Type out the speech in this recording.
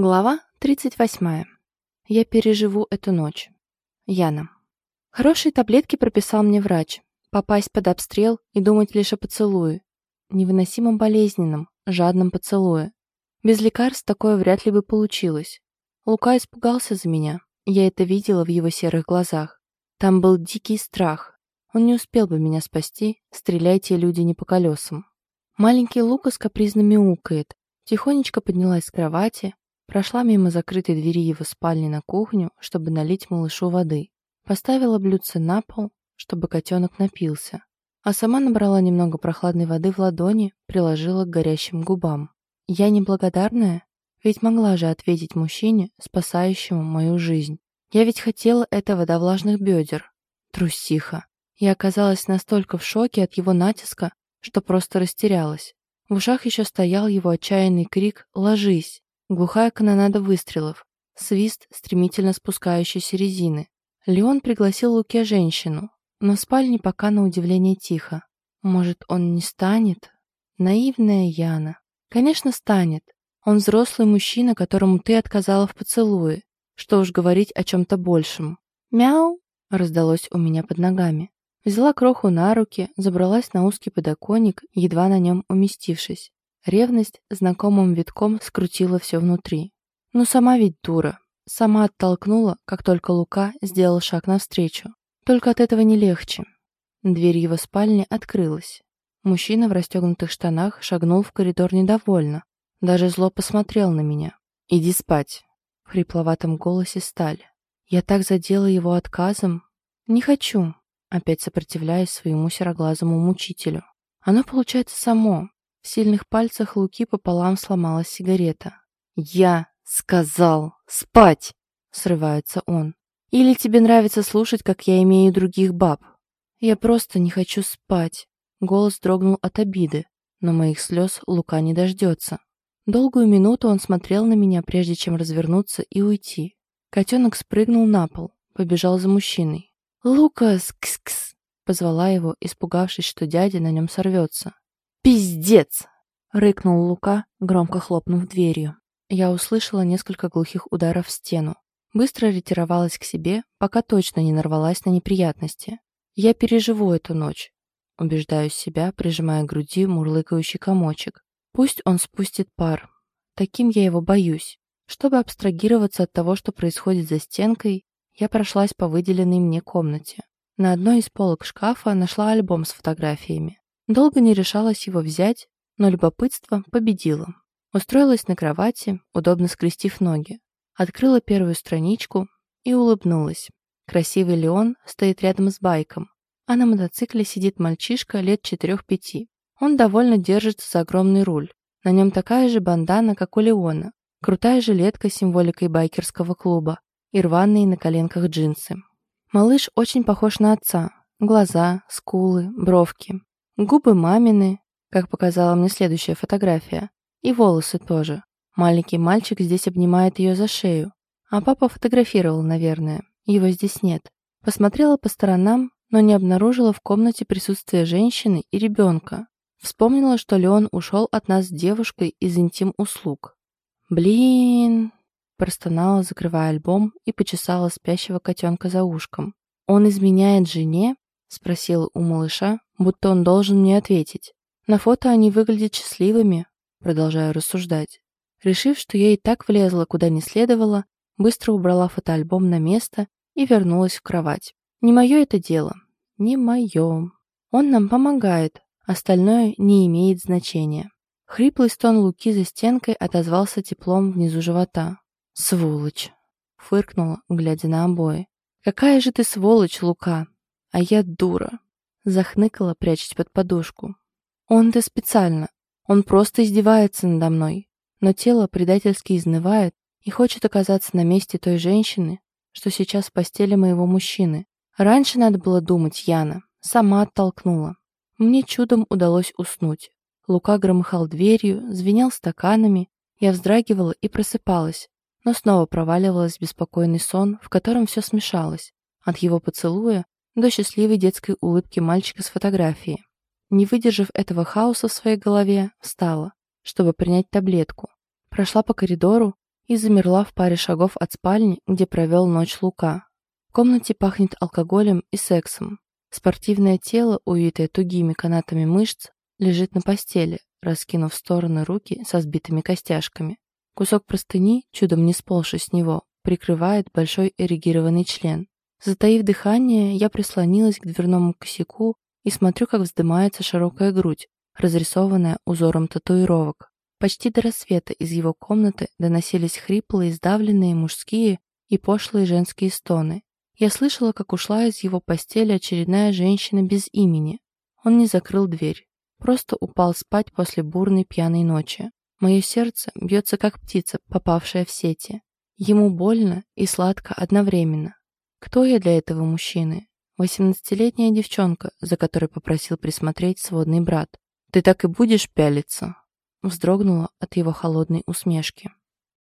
Глава 38. Я переживу эту ночь. Яна. Хорошие таблетки прописал мне врач. Попасть под обстрел и думать лишь о поцелуе. Невыносимо болезненном, жадном поцелуе. Без лекарств такое вряд ли бы получилось. Лука испугался за меня. Я это видела в его серых глазах. Там был дикий страх. Он не успел бы меня спасти, стреляйте люди не по колесам. Маленький Лука капризно мяукает. Тихонечко поднялась с кровати, Прошла мимо закрытой двери его спальни на кухню, чтобы налить малышу воды. Поставила блюдце на пол, чтобы котенок напился. А сама набрала немного прохладной воды в ладони, приложила к горящим губам. Я неблагодарная? Ведь могла же ответить мужчине, спасающему мою жизнь. Я ведь хотела этого до влажных бедер. Трусиха. Я оказалась настолько в шоке от его натиска, что просто растерялась. В ушах еще стоял его отчаянный крик «Ложись!». Глухая канонада выстрелов, свист стремительно спускающейся резины. Леон пригласил Луке женщину, но в спальне пока на удивление тихо. Может, он не станет? Наивная Яна. Конечно, станет. Он взрослый мужчина, которому ты отказала в поцелуе. Что уж говорить о чем-то большем. «Мяу!» — раздалось у меня под ногами. Взяла кроху на руки, забралась на узкий подоконник, едва на нем уместившись. Ревность знакомым витком скрутила все внутри. Ну сама ведь дура. Сама оттолкнула, как только Лука сделал шаг навстречу. Только от этого не легче. Дверь его спальни открылась. Мужчина в расстегнутых штанах шагнул в коридор недовольно. Даже зло посмотрел на меня. «Иди спать», — в хрипловатом голосе стали. Я так задела его отказом. «Не хочу», опять сопротивляясь своему сероглазому мучителю. Оно получается само, в сильных пальцах Луки пополам сломалась сигарета. «Я сказал спать!» — срывается он. «Или тебе нравится слушать, как я имею других баб?» «Я просто не хочу спать!» Голос дрогнул от обиды, но моих слез Лука не дождется. Долгую минуту он смотрел на меня, прежде чем развернуться и уйти. Котенок спрыгнул на пол, побежал за мужчиной. «Лукас, кс-кс!» позвала его, испугавшись, что дядя на нем сорвется. «Пиздец!» — рыкнул Лука, громко хлопнув дверью. Я услышала несколько глухих ударов в стену. Быстро ретировалась к себе, пока точно не нарвалась на неприятности. Я переживу эту ночь. Убеждаю себя, прижимая к груди мурлыкающий комочек. Пусть он спустит пар. Таким я его боюсь. Чтобы абстрагироваться от того, что происходит за стенкой, я прошлась по выделенной мне комнате. На одной из полок шкафа нашла альбом с фотографиями. Долго не решалась его взять, но любопытство победило. Устроилась на кровати, удобно скрестив ноги. Открыла первую страничку и улыбнулась. Красивый Леон стоит рядом с байком, а на мотоцикле сидит мальчишка лет 4-5. Он довольно держится за огромный руль. На нем такая же бандана, как у Леона, крутая жилетка с символикой байкерского клуба и рваные на коленках джинсы. Малыш очень похож на отца. Глаза, скулы, бровки. Губы мамины, как показала мне следующая фотография, и волосы тоже. Маленький мальчик здесь обнимает ее за шею, а папа фотографировал, наверное. Его здесь нет. Посмотрела по сторонам, но не обнаружила в комнате присутствие женщины и ребенка. Вспомнила, что Леон ушел от нас с девушкой из интим-услуг. «Блин!» – простонала, закрывая альбом и почесала спящего котенка за ушком. «Он изменяет жене?» – спросила у малыша, будто он должен мне ответить. На фото они выглядят счастливыми, продолжаю рассуждать. Решив, что я и так влезла куда не следовало, быстро убрала фотоальбом на место и вернулась в кровать. Не мое это дело. Не мое. Он нам помогает, остальное не имеет значения. Хриплый стон Луки за стенкой отозвался теплом внизу живота. «Сволочь!» — фыркнула, глядя на обои. «Какая же ты сволочь, Лука! А я дура!» Захныкала, прячась под подушку. Он-то специально. Он просто издевается надо мной. Но тело предательски изнывает и хочет оказаться на месте той женщины, что сейчас в постели моего мужчины. Раньше надо было думать, Яна. Сама оттолкнула. Мне чудом удалось уснуть. Лука громыхал дверью, звенел стаканами. Я вздрагивала и просыпалась, но снова проваливалась в беспокойный сон, в котором все смешалось. От его поцелуя до счастливой детской улыбки мальчика с фотографии. Не выдержав этого хаоса в своей голове, встала, чтобы принять таблетку. Прошла по коридору и замерла в паре шагов от спальни, где провел ночь Лука. В комнате пахнет алкоголем и сексом. Спортивное тело, увитое тугими канатами мышц, лежит на постели, раскинув в стороны руки со сбитыми костяшками. Кусок простыни, чудом не сползший с него, прикрывает большой эрегированный член. Затаив дыхание, я прислонилась к дверному косяку и смотрю, как вздымается широкая грудь, разрисованная узором татуировок. Почти до рассвета из его комнаты доносились хриплые, сдавленные мужские и пошлые женские стоны. Я слышала, как ушла из его постели очередная женщина без имени. Он не закрыл дверь, просто упал спать после бурной пьяной ночи. Мое сердце бьется, как птица, попавшая в сети. Ему больно и сладко одновременно. Кто я для этого мужчины? Восемнадцатилетняя девчонка, за которой попросил присмотреть сводный брат. «Ты так и будешь пялиться?» Вздрогнула от его холодной усмешки.